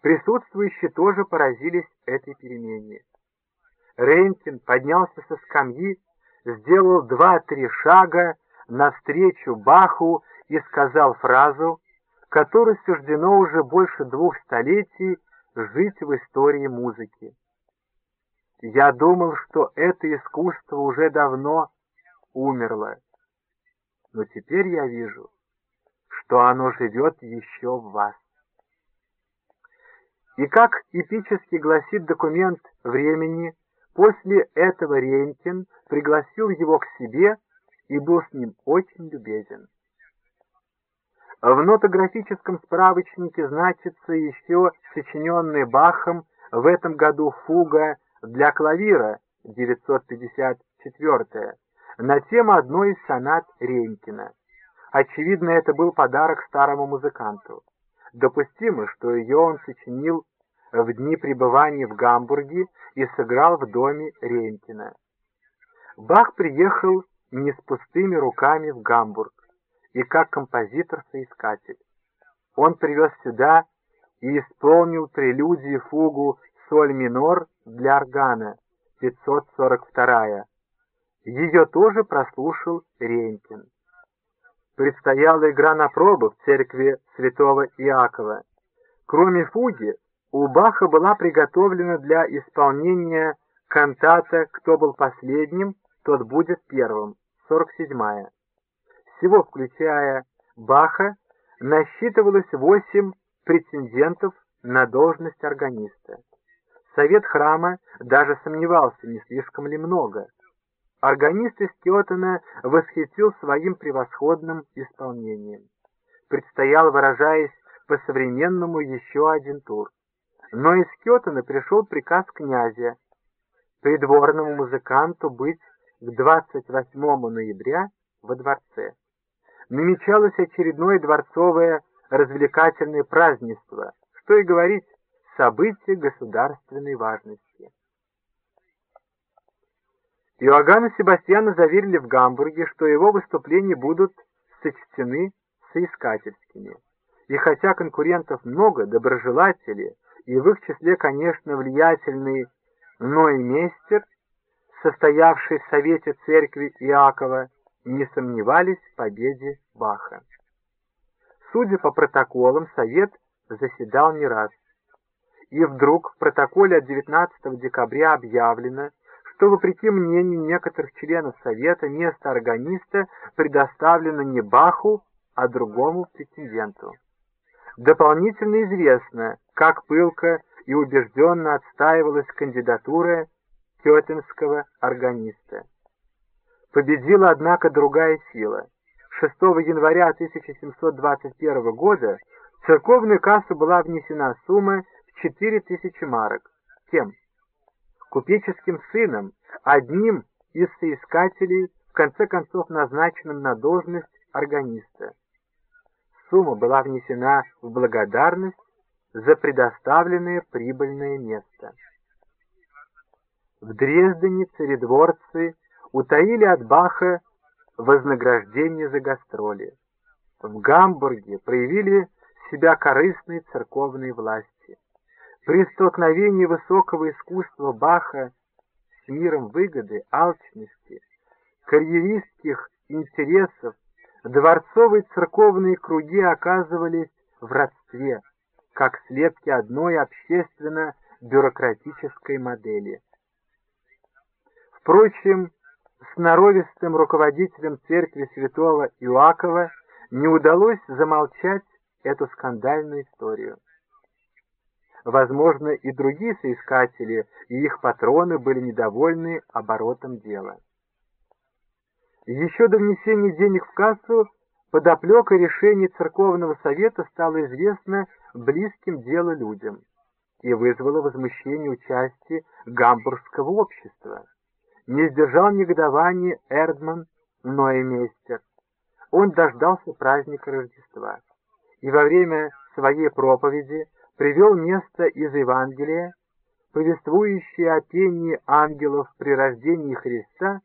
Присутствующие тоже поразились этой перемене. Рентин поднялся со скамьи, сделал два-три шага навстречу Баху и сказал фразу, которой суждено уже больше двух столетий жить в истории музыки. Я думал, что это искусство уже давно умерло, но теперь я вижу, что оно живет еще в вас. И как эпически гласит документ времени, После этого Рентин пригласил его к себе и был с ним очень любезен. В нотографическом справочнике значится еще сочиненный Бахом в этом году фуга для клавира 954 на тему одной из сонат Ренькина. Очевидно, это был подарок старому музыканту. Допустимо, что ее он сочинил в дни пребывания в Гамбурге и сыграл в доме Рентина. Бах приехал не с пустыми руками в Гамбург и как композитор-соискатель. Он привез сюда и исполнил прелюдию фугу «Соль минор» для органа 542 Ее тоже прослушал Рентин. Предстояла игра на пробу в церкви святого Иакова. Кроме фуги, у Баха была приготовлена для исполнения кантата «Кто был последним, тот будет первым», 47-я. Всего, включая Баха, насчитывалось восемь претендентов на должность органиста. Совет храма даже сомневался, не слишком ли много. Органист из Киотана восхитил своим превосходным исполнением. Предстоял, выражаясь по-современному, еще один тур. Но из Кетана пришел приказ князя придворному музыканту быть к 28 ноября во дворце. Намечалось очередное дворцовое развлекательное празднество, что и говорить, событие государственной важности. Иоганна Себастьяна заверили в Гамбурге, что его выступления будут сочтены соискательскими. И хотя конкурентов много, доброжелатели и в их числе, конечно, влиятельный Ноймейстер, состоявший в Совете Церкви Иакова, не сомневались в победе Баха. Судя по протоколам, Совет заседал не раз. И вдруг в протоколе от 19 декабря объявлено, что, вопреки мнению некоторых членов Совета, место органиста предоставлено не Баху, а другому претенденту. Дополнительно известно, как пылко и убежденно отстаивалась кандидатура тетинского органиста. Победила, однако, другая сила. 6 января 1721 года в церковную кассу была внесена сумма в 4000 марок. Тем купеческим сыном, одним из соискателей, в конце концов назначенным на должность органиста сумма была внесена в благодарность за предоставленное прибыльное место. В Дрездене царедворцы утаили от Баха вознаграждение за гастроли. В Гамбурге проявили себя корыстные церковные власти. При столкновении высокого искусства Баха с миром выгоды, алчности, карьеристских интересов дворцовые церковные круги оказывались в родстве, как слепки одной общественно-бюрократической модели. Впрочем, с норовистым руководителем церкви святого Иоакова не удалось замолчать эту скандальную историю. Возможно, и другие соискатели и их патроны были недовольны оборотом дела. Еще до внесения денег в кассу подоплека решения церковного совета стала известна близким делу людям и вызвала возмущение участия гамбургского общества. Не сдержал негодования Эрдман Ноемейстер. Он дождался праздника Рождества и во время своей проповеди привел место из Евангелия, повествующее о пении ангелов при рождении Христа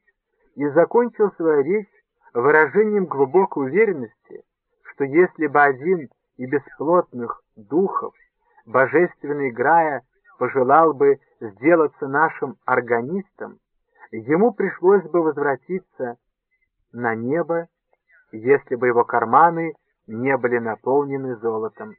и закончил свою речь выражением глубокой уверенности, что если бы один и бесплотных духов божественный Грая пожелал бы сделаться нашим органистом, ему пришлось бы возвратиться на небо, если бы его карманы не были наполнены золотом.